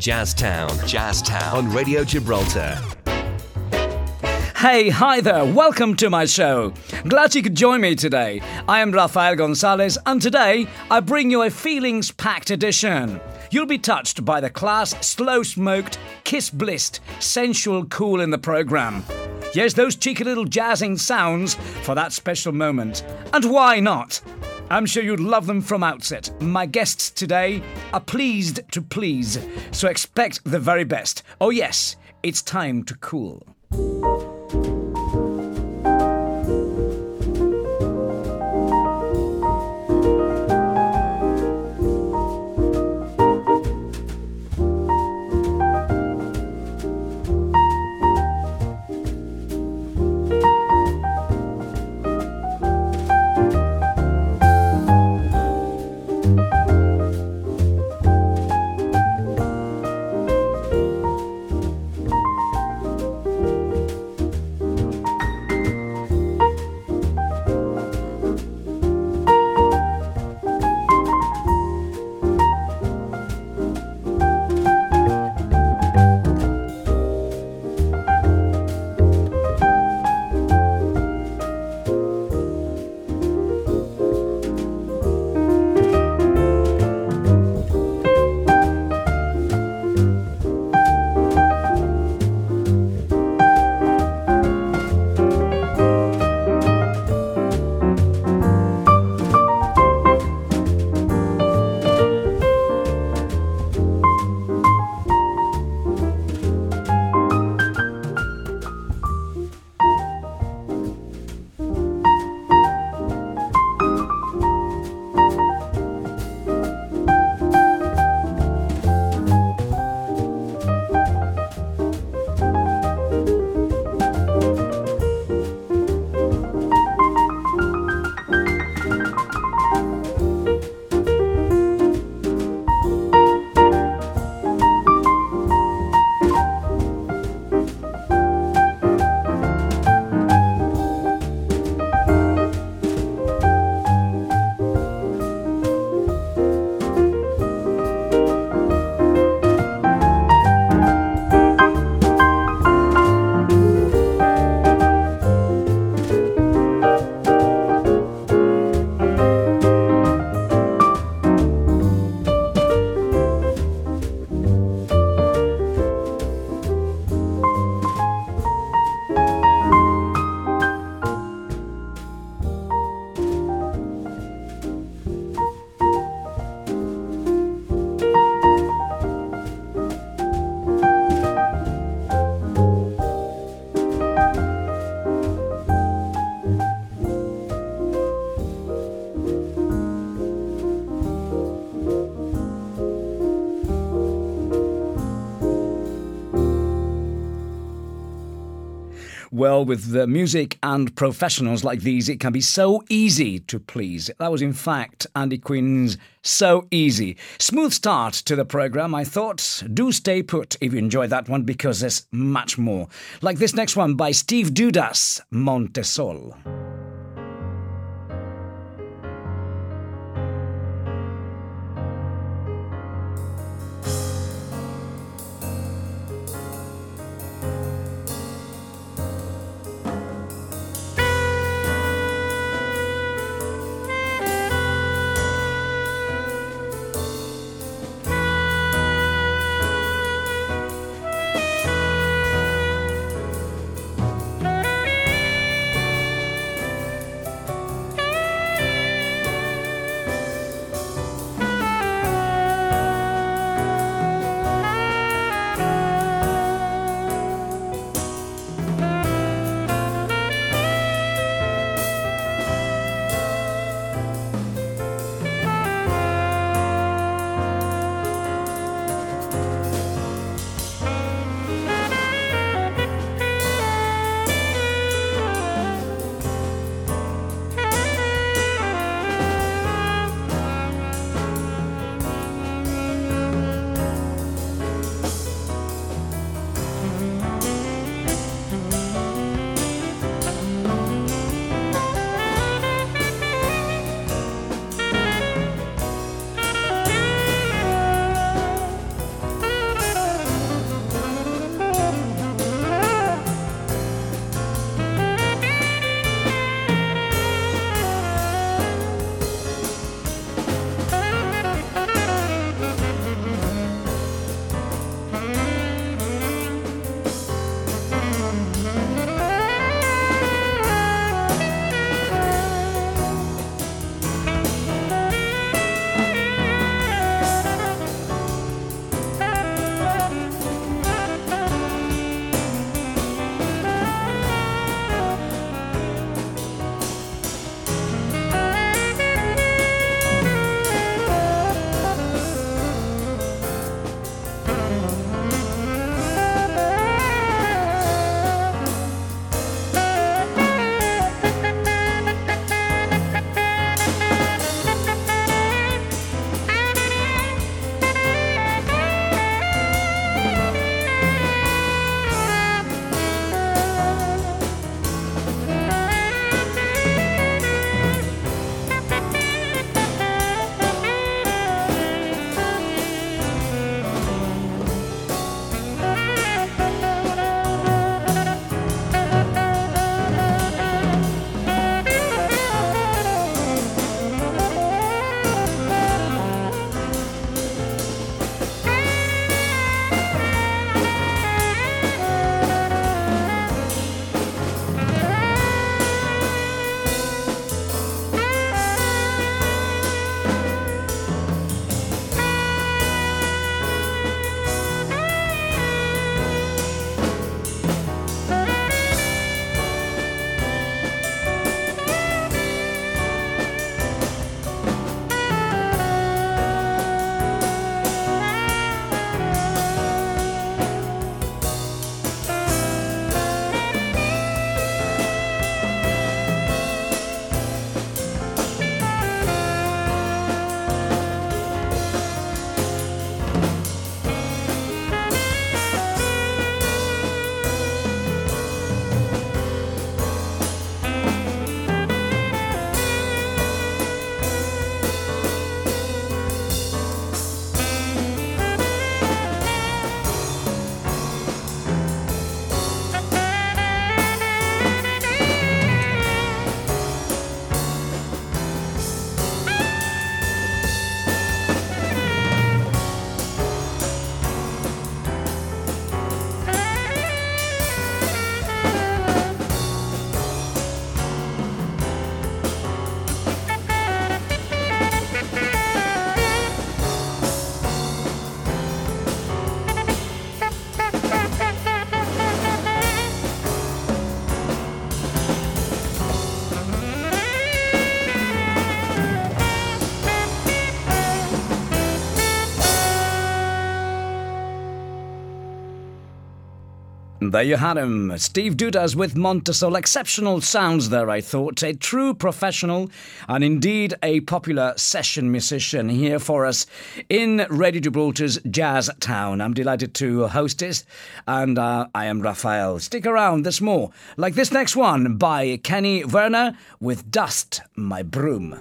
Jazztown. Jazztown. On Radio Gibraltar. Hey, hi there, welcome to my show. Glad you could join me today. I am Rafael Gonzalez, and today I bring you a feelings packed edition. You'll be touched by the class, slow smoked, kiss blissed, sensual cool in the programme. Yes, those cheeky little jazzing sounds for that special moment. And why not? I'm sure you'd love them from outset. My guests today are pleased to please, so expect the very best. Oh, yes, it's time to cool. With the music and professionals like these, it can be so easy to please. That was, in fact, Andy Quinn's So Easy. Smooth start to the program, I thought. Do stay put if you enjoyed that one because there's much more. Like this next one by Steve Dudas, Montesol. There you had him. Steve Dudas with Montesol. Exceptional sounds there, I thought. A true professional and indeed a popular session musician here for us in Radio Gibraltar's Jazz Town. I'm delighted to host it, and uh, I am Raphael. Stick around, there's more. Like this next one by Kenny Werner with Dust My Broom.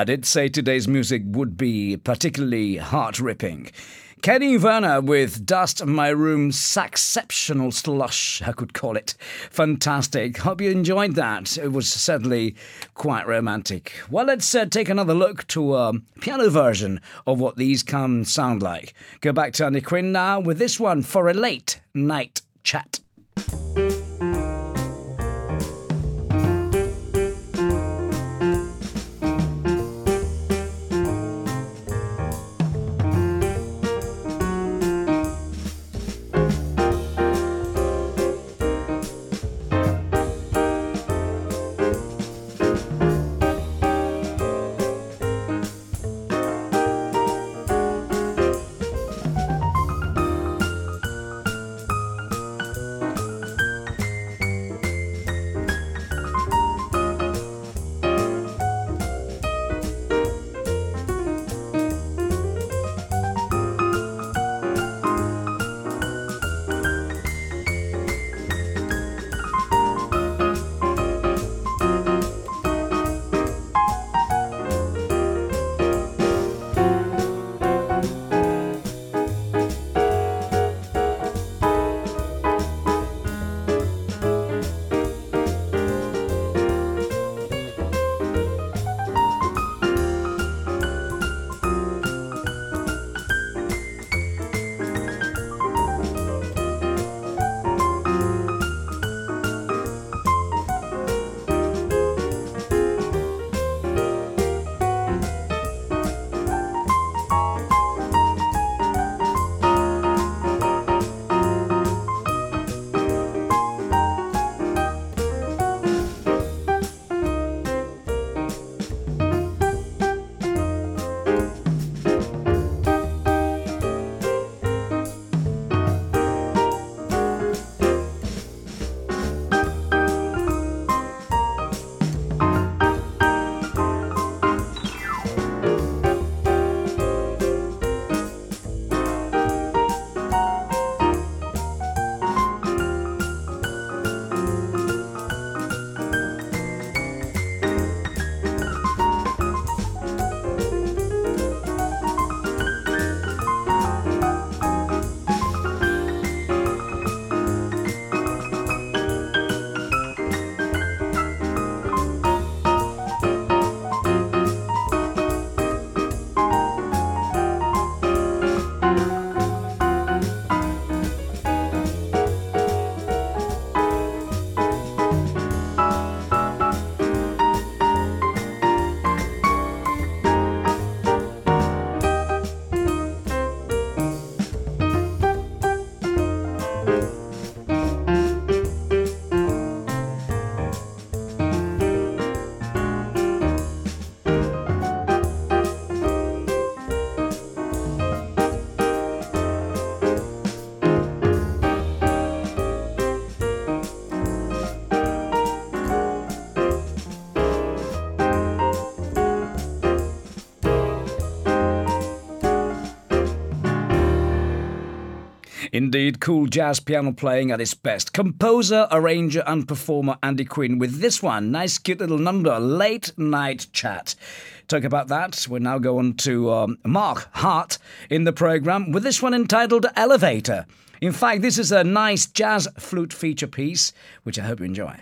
I did say today's music would be particularly heart ripping. Kenny Werner with Dust My Room Saxceptional Slush, I could call it. Fantastic. Hope you enjoyed that. It was certainly quite romantic. Well, let's uh, take another look to a piano version of what these can sound like. Go back to Andy Quinn now with this one for a late night chat. Indeed, cool jazz piano playing at its best. Composer, arranger, and performer Andy Quinn with this one. Nice, cute little number, Late Night Chat. Talk about that. We'll now go on to um, Mark Hart in the programme with this one entitled Elevator. In fact, this is a nice jazz flute feature piece, which I hope you enjoy.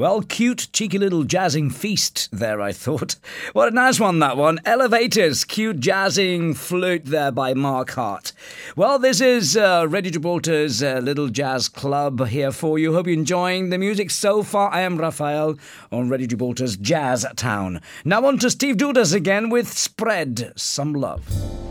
Well, cute, cheeky little jazzing feast there, I thought. What a nice one, that one. Elevators, cute jazzing flute there by Mark Hart. Well, this is uh, Radio Gibraltar's uh, little jazz club here for you. Hope you're enjoying the music so far. I am Raphael on Radio Gibraltar's Jazz Town. Now on to Steve Dudas again with Spread Some Love.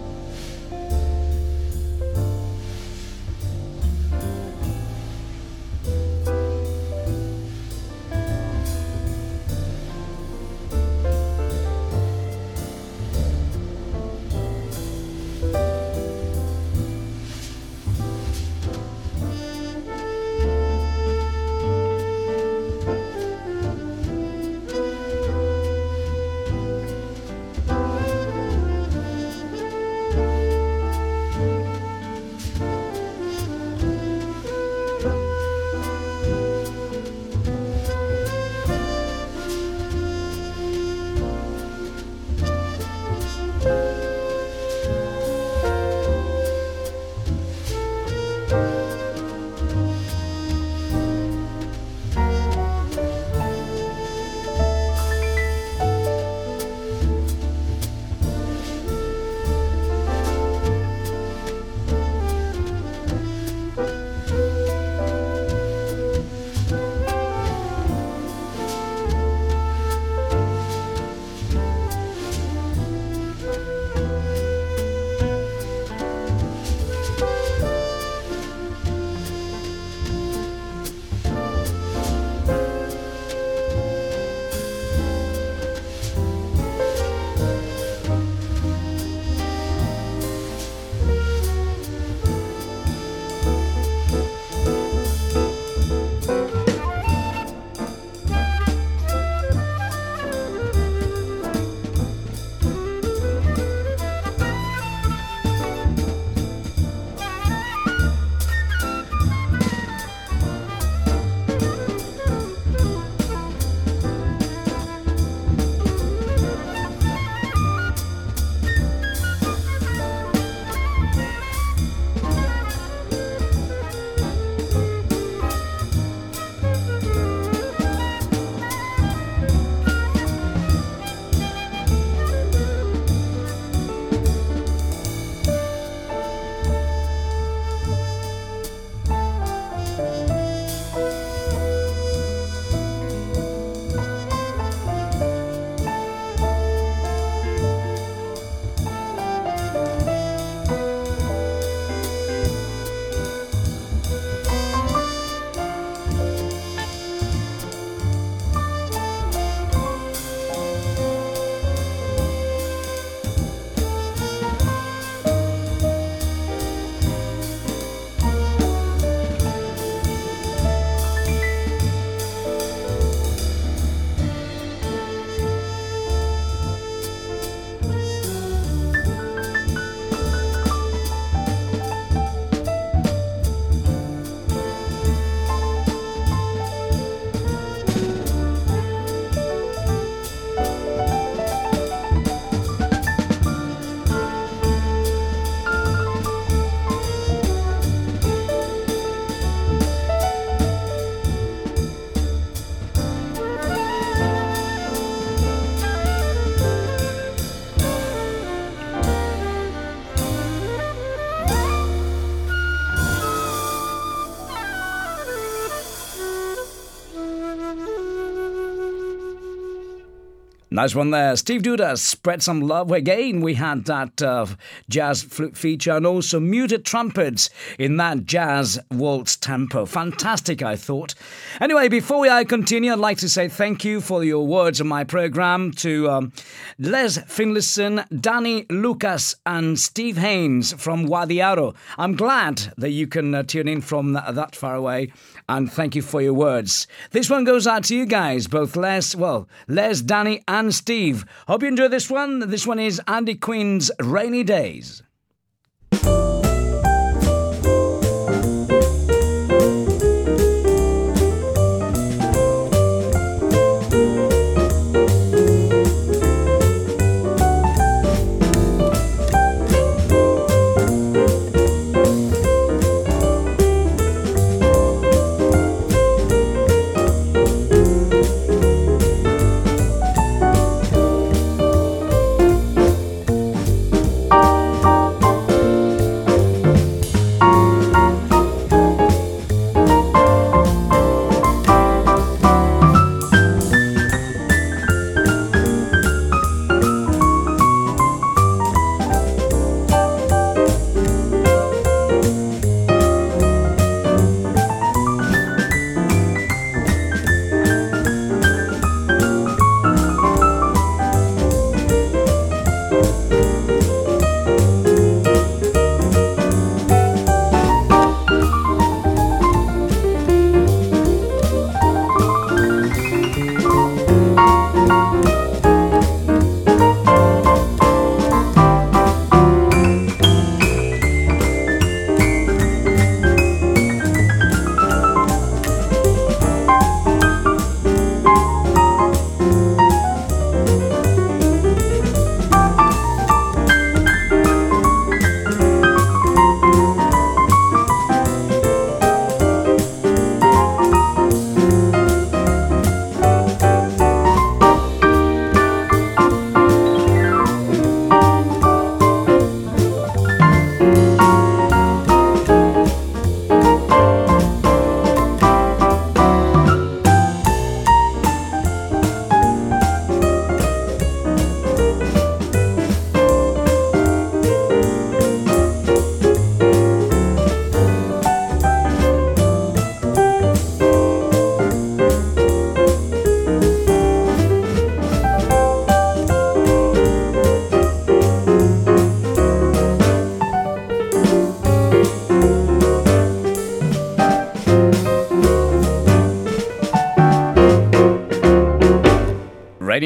Nice one there. Steve Duda, Spread Some Love. Again, we had that uh, jazz flute feature and also muted trumpets in that jazz waltz tempo. Fantastic, I thought. Anyway, before I continue, I'd like to say thank you for your words on my program to um, Les Finlayson, Danny Lucas, and Steve Haynes from Wadi Aro. I'm glad that you can uh, tune in from that, that far away and thank you for your words. This one goes out to you guys, both Les, well, Les, Danny, and Steve. Hope you enjoy this one. This one is Andy Quinn's Rainy Days.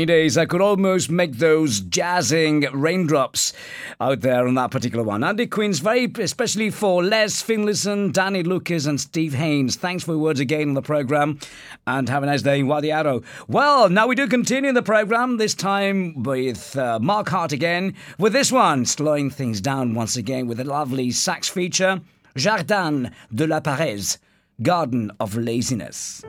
Rainy days, I could almost make those jazzing raindrops out there on that particular one. Andy Quinn's very especially for Les Finlayson, Danny Lucas, and Steve Haynes. Thanks for your words again on the program, and have a nice day in Wadi Aro. Well, now we do continue the program, this time with uh, Mark Hart again, with this one, slowing things down once again with a lovely sax feature, Jardin de la Paresse, Garden of Laziness.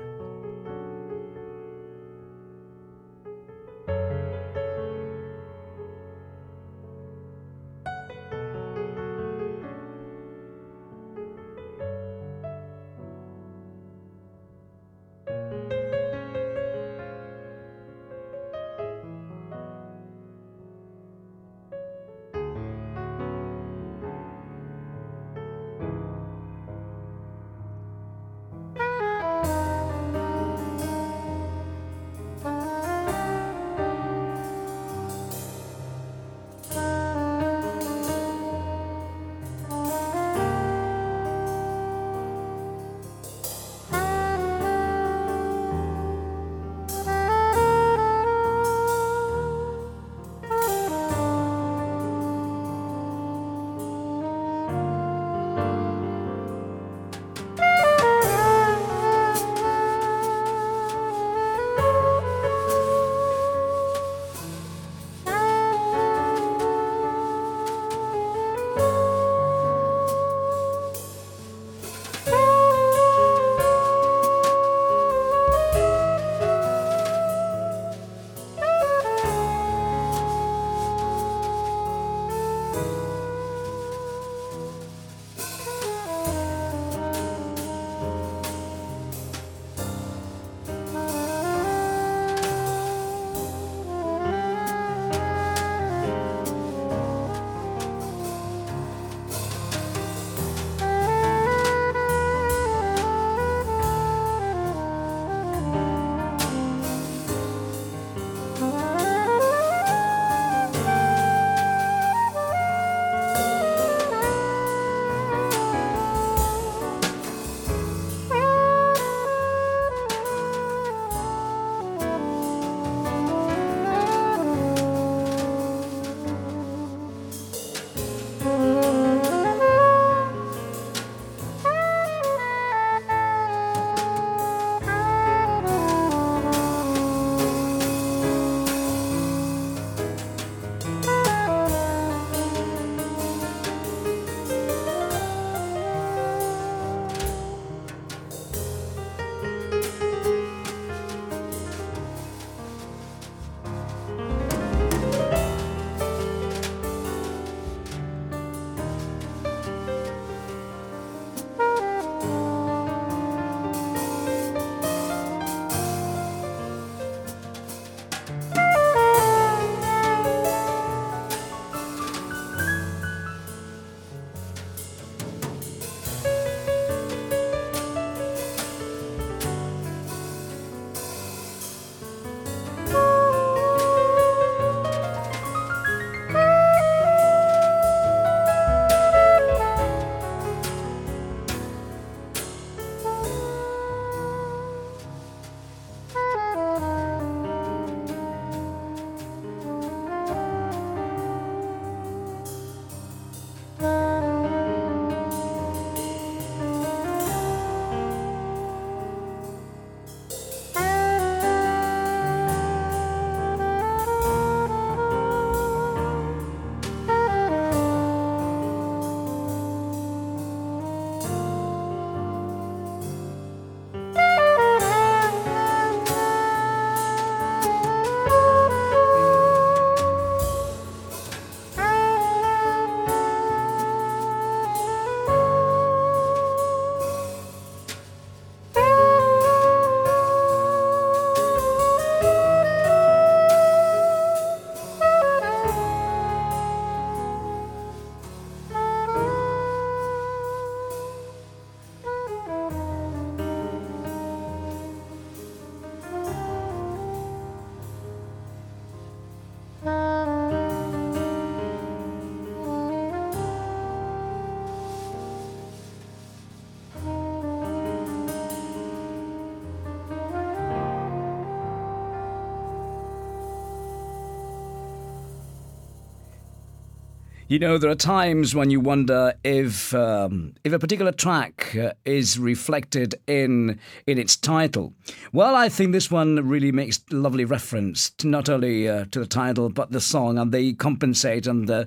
You know, there are times when you wonder if um, if a particular track uh, is reflected in in its title. Well, I think this one really makes lovely reference to not only uh, to the title but the song, and they compensate and uh,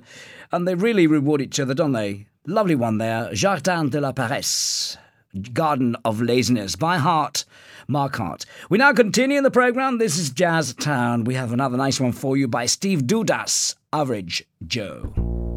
and they really reward each other, don't they? Lovely one there, Jardin de la Paresse, Garden of Laziness by Hart. Mark Hart. We now continue in the program. This is Jazz Town. We have another nice one for you by Steve Dudas, Average Joe.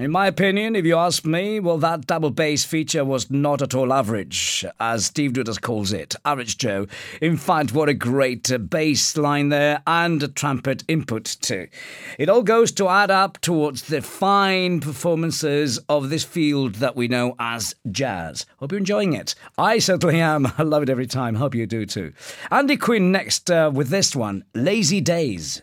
In my opinion, if you ask me, well, that double bass feature was not at all average, as Steve Dudas calls it. Average Joe. In fact, what a great bass line there and a trumpet input too. It all goes to add up towards the fine performances of this field that we know as jazz. Hope you're enjoying it. I certainly am. I love it every time. Hope you do too. Andy Quinn next uh, with this one Lazy Days.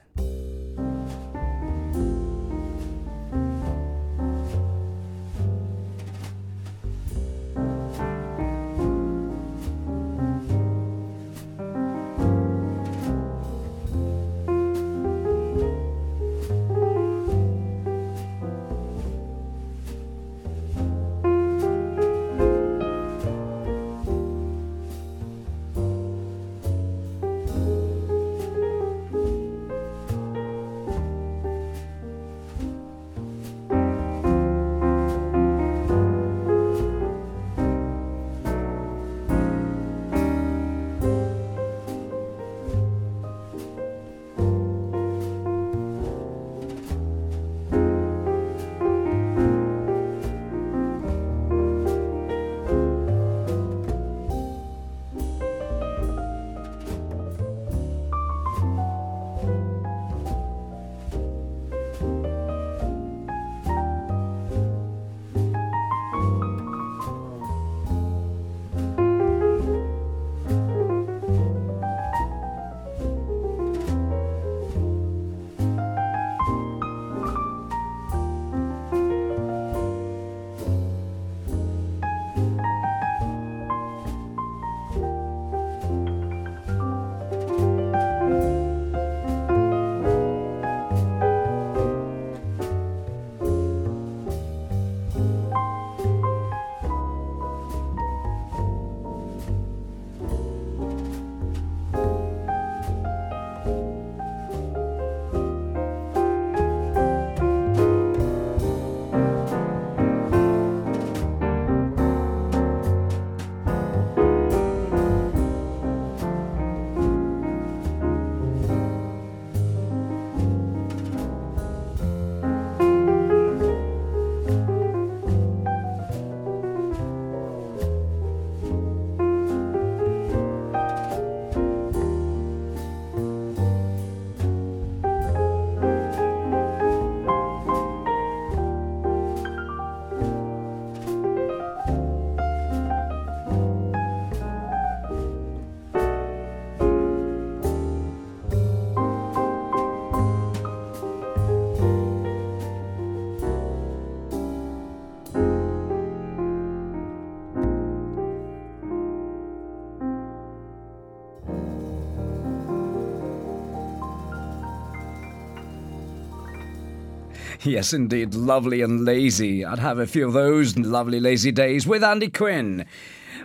Yes, indeed, lovely and lazy. I'd have a few of those lovely lazy days with Andy Quinn.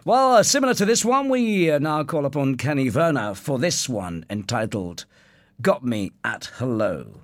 Well, uh, similar to this one, we uh, now call upon Kenny Werner for this one entitled Got Me at Hello.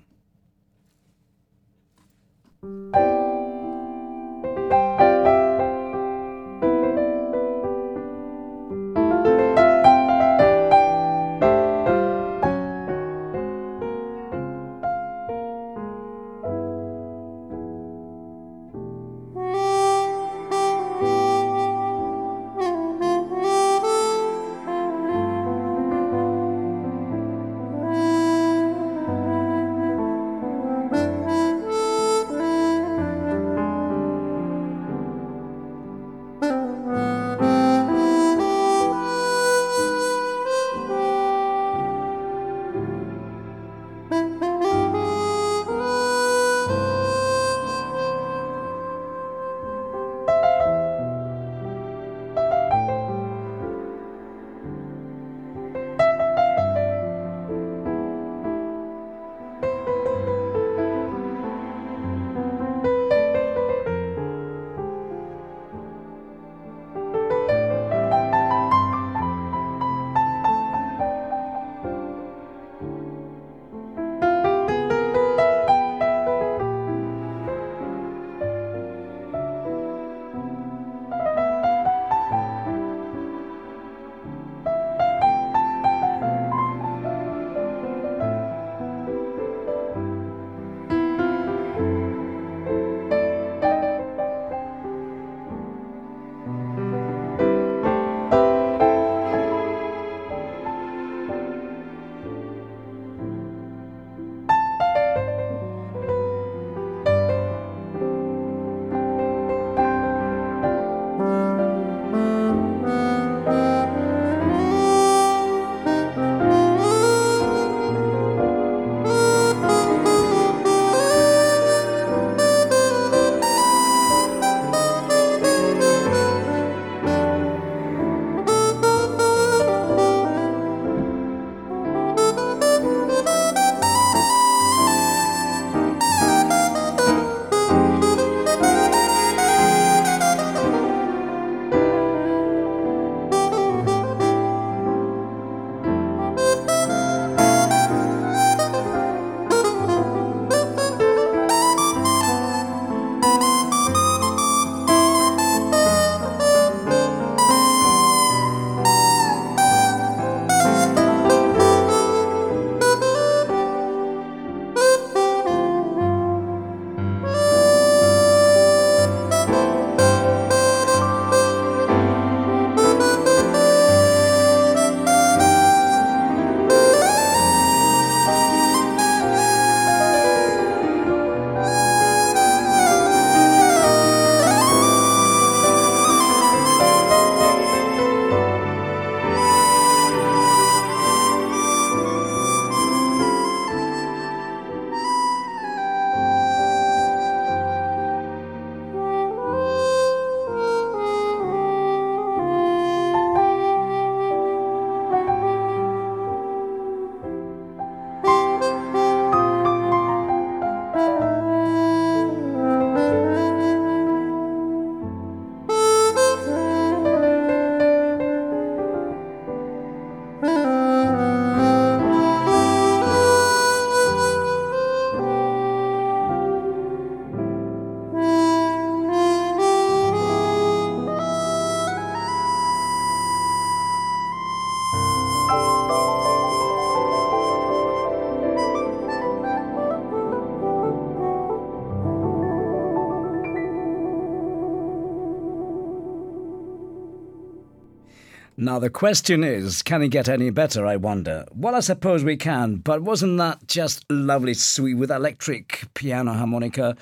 The question is, can it get any better, I wonder? Well, I suppose we can, but wasn't that just lovely sweet with electric piano harmonica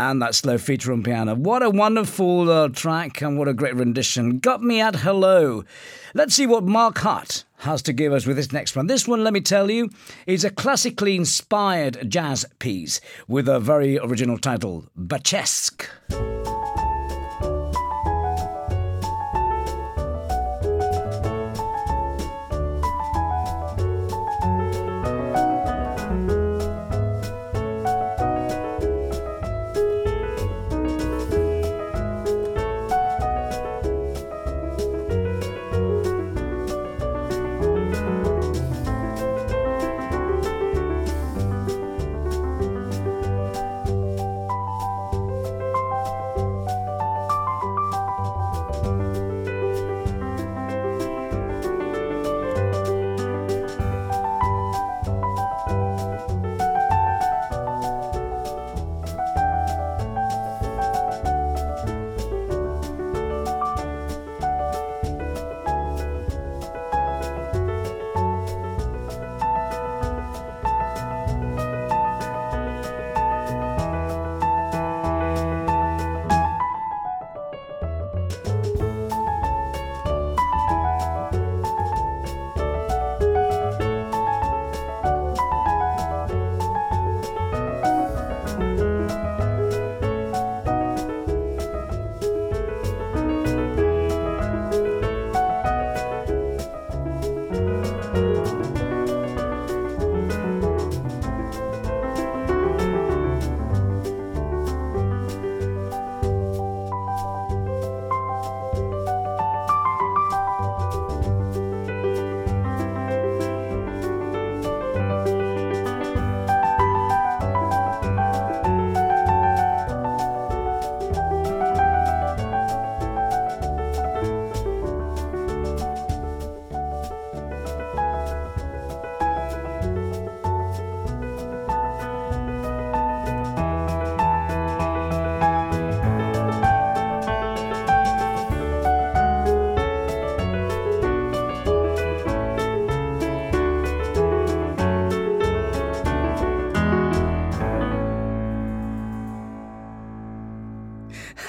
and that slow feature on piano? What a wonderful uh, track and what a great rendition. Got me at hello. Let's see what Mark Hart has to give us with this next one. This one, let me tell you, is a classically inspired jazz piece with a very original title, Bachesque.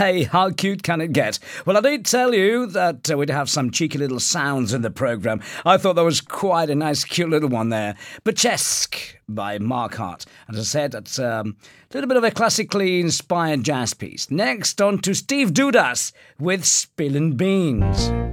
Hey, how cute can it get? Well, I did tell you that uh, we'd have some cheeky little sounds in the programme. I thought that was quite a nice, cute little one there. Burlesque by Mark Hart. As I said, it's um, a little bit of a classically inspired jazz piece. Next, on to Steve Dudas with Spillin' Beans.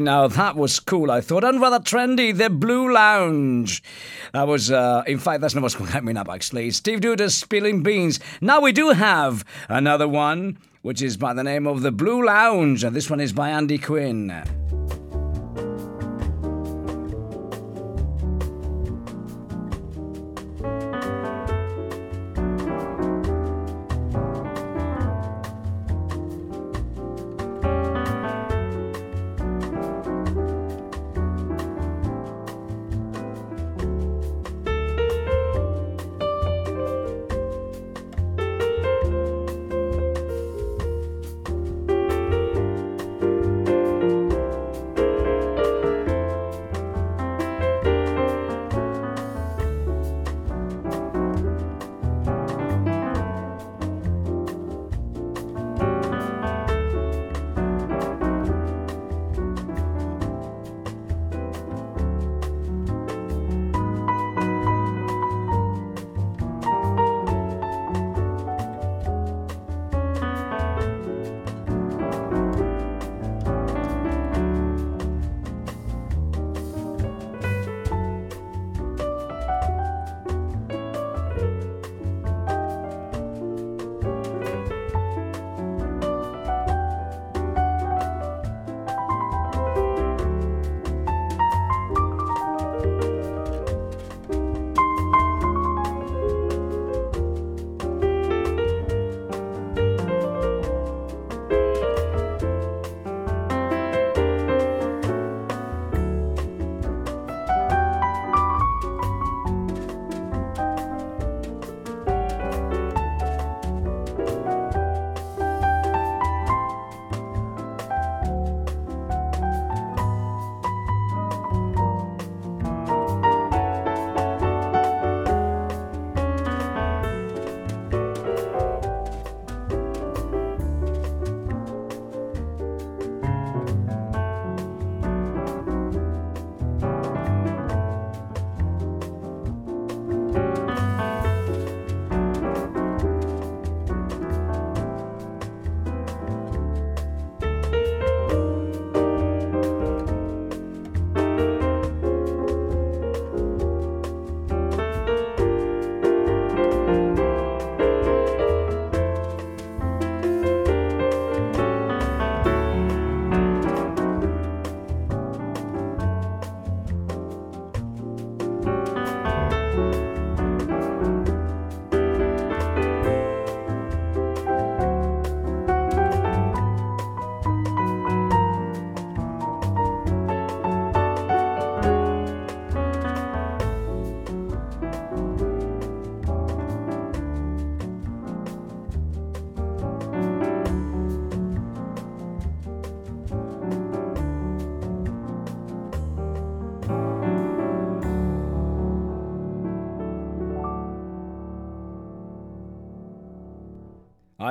Now that was cool, I thought, and rather trendy. The Blue Lounge. That was, uh, in fact, that's not what's coming up, actually. Steve Dudas spilling beans. Now we do have another one, which is by the name of The Blue Lounge, and this one is by Andy Quinn.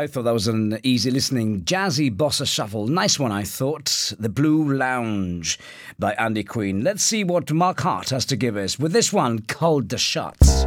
I thought that was an easy listening, jazzy bossa shuffle. Nice one, I thought. The Blue Lounge by Andy Quinn. Let's see what Mark Hart has to give us with this one called The Shots.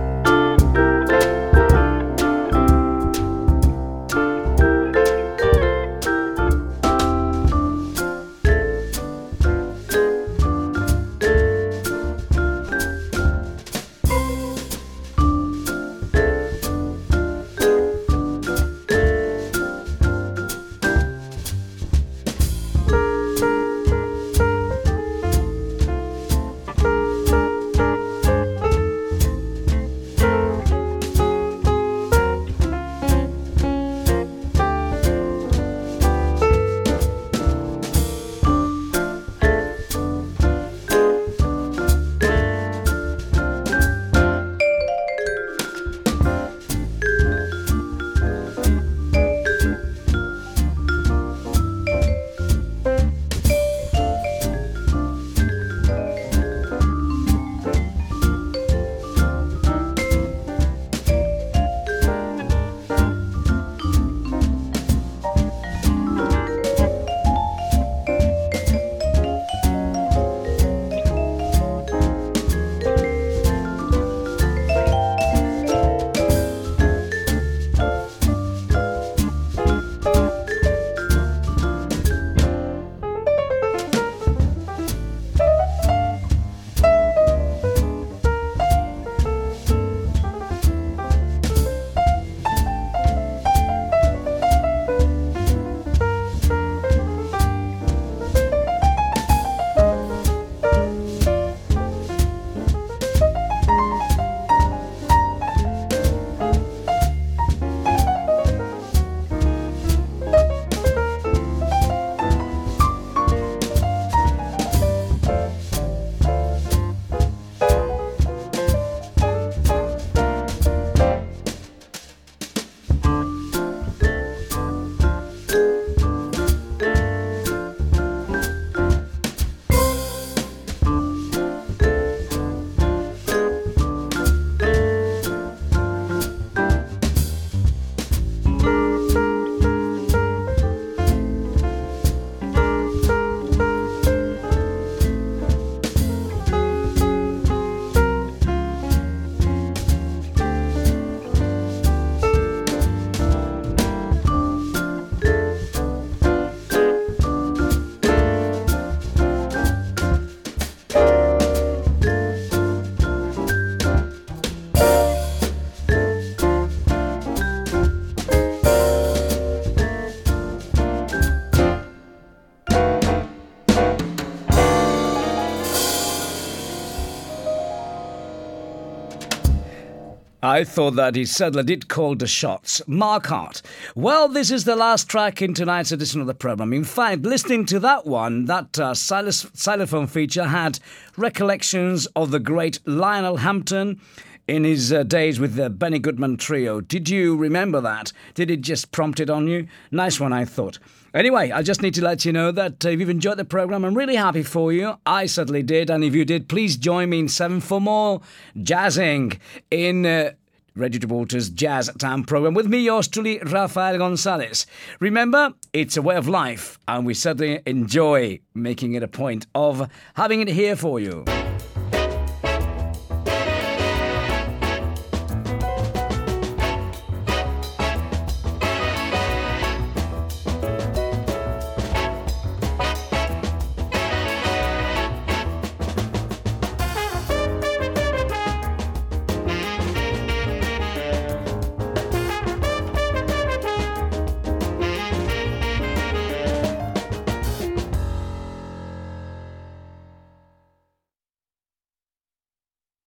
I thought that he certainly did call the shots. Mark Hart. Well, this is the last track in tonight's edition of the program. In fact, listening to that one, that uh, xylophone feature had recollections of the great Lionel Hampton in his uh, days with the Benny Goodman Trio. Did you remember that? Did it just prompt it on you? Nice one, I thought. Anyway, I just need to let you know that uh, if you've enjoyed the program, I'm really happy for you. I certainly did. And if you did, please join me in 7 for more jazzing in. Radio Gibraltar's Jazz Town program with me, yours truly, Rafael Gonzalez. Remember, it's a way of life, and we certainly enjoy making it a point of having it here for you.